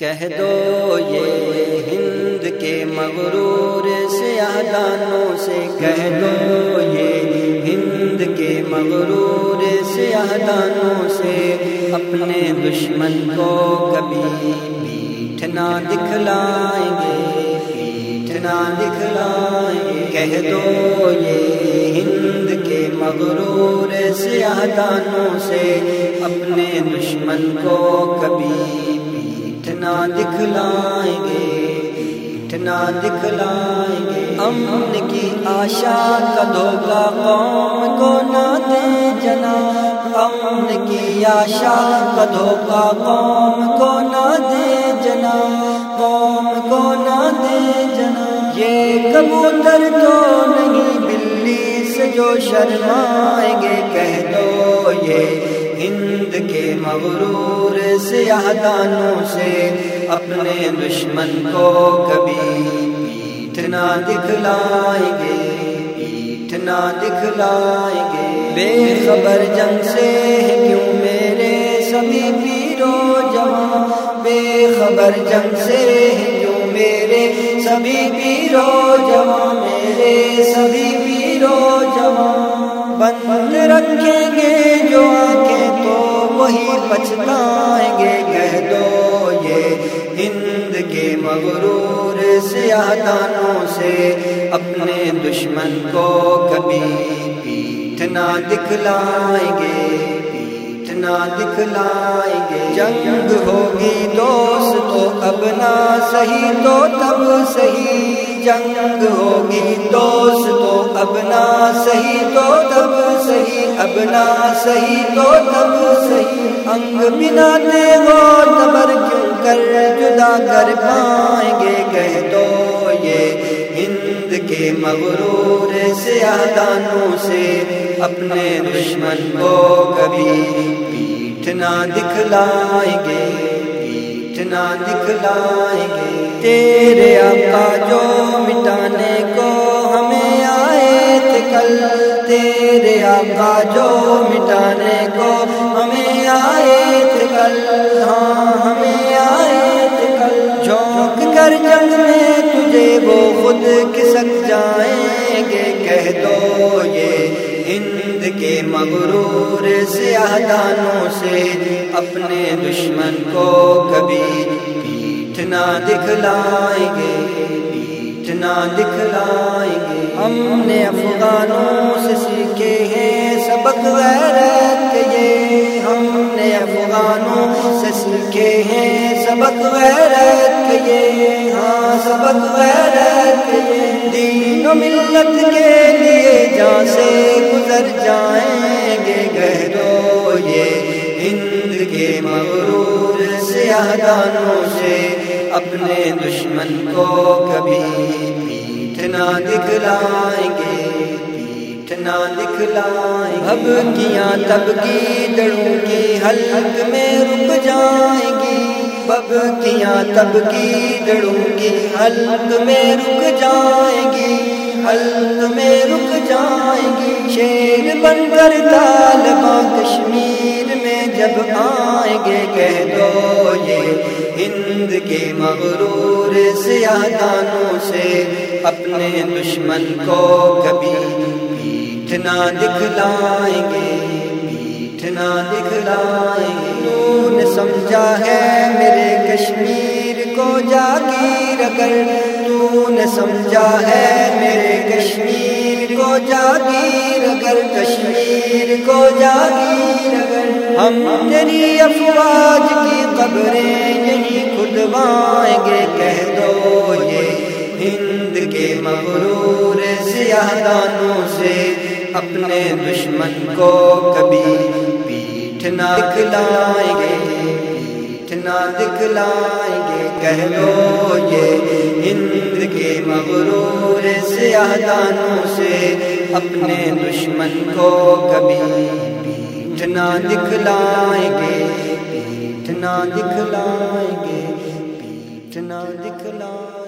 کہہ دو یہ ہند کے مغرور سیاحدانوں سے کہہ دو یہ ہند کے مغرور سیاحدانوں سے اپنے دشمن کو کبھی پیٹھ نہ دکھلائیں گے، پیٹھ نہ دکھلائیں گے۔ کہہ دو یہ ہند کے مغرور سیاحدانوں سے اپنے دشمن کو کبھی اتنا دکھلائیں گے اتنا دکھلائیں گے۔ امن کی آشا کا دھوکہ قوم کو نہ دے جنا۔ امن کی آشا کا دھوکہ قوم کو نہ دے جنا۔ قوم کو نہ دے جنا۔ یہ کبوتر تو نہیں بلی سے جو شرمائیں گے، کہہ کے مغرور سیاحدانوں سے اپنے دشمن کو کبھی پیٹ نہ دکھلائیں گے پیٹ نہ دکھلائیں گے۔ بے خبر جنگ سے کیوں میرے سبھی پیرو جوان؟ بے خبر جنگ سے کیوں میرے سبھی پیرو جوان؟ میرے سبھی پیرو جوان، بند رکھیں گے جو پچھتائیں گے، کہہ دو یہ ہند کے مغرور سیاحدانوں سے اپنے دشمن کو کبھی پیٹ نہ دکھلائیں گے پیٹ نہ دکھلائیں گے۔ جنگ ہوگی دوست تو اب نہ صحیح تو تب صحیح جنگ ہوگی دوست تو اب صحیح تو تب صحیح اب نہ صحیح تو تب صحیح انگ بنا دے وہ تبر کیوں کر جدا کر پائیں گے؟ کہہ دو یہ ہند کے مغرور سیادانوں سے اپنے دشمن کو کبھی پیٹ نہ دکھلائیں گے۔ پیٹ دکھلائیں گے۔ تیرے آقا جو مٹانے کو ہمیں آئے تھے کل، تیرے آقا جو مٹانے کو ہمیں آئے تھے کل۔ ہاں ہمیں آئے تھے کل۔ جھونک کر جنگ میں تجھے وہ خود کسک جائیں گے۔ کہہ دو یہ ہند کے مغرور سیاحدانوں سے اپنے دشمن کو کبھی پیٹ نہ دکھلائیں گے پیٹ نہ دکھلائیں گے۔ ہم نے افغانوں سے سیکھے ہیں سبق غیرت یہ۔ ہم نے افغانوں سے سیکھے ہیں سبق غیرت ہند کے مغرور سیاحدانوں سے اپنے دشمن کو کبھی پیٹ نہ دکھلائیں گے پیٹ نہ دکھلائیں اب کیا تب کی دڑوں کی حلق میں رک جائیں گی؟ بب کیا تب کی دڑوں کی حلق میں رک جائیں گی؟ حلق میں رک جائیں گی۔ شیر بن کر طالباں کشمیر جب آئیں گے کہہ دو یہ ہند کے مغرور سیاحدانوں سے اپنے دشمن کو کبھی پیٹ نہ دکھلائیں گے پیٹ نہ دکھلائیں گے۔ نون سمجھا ہے میرے کشمیر کو جاگیر اگر؟ تو نے سمجھا ہے کو جاگیر اگر کشمیر کو جاگیر اگر ہم تیری افواج کی قبریں یعنی یہی کھدوائیں گے، کہہ دو یہ ہند کے مغرور سیاحدانوں سے اپنے دشمن کو کبھی پیٹ نہ دکھلائیں گے پیٹ نہ دکھلائیں گے۔ کہہ لو یہ ہند مغرور سیاہ دانوں سے اپنے دشمن کو کبھی پیٹ نہ دکھلائیں گے پیٹ نہ دکھلائیں گے پیٹ نہ دکھلائیں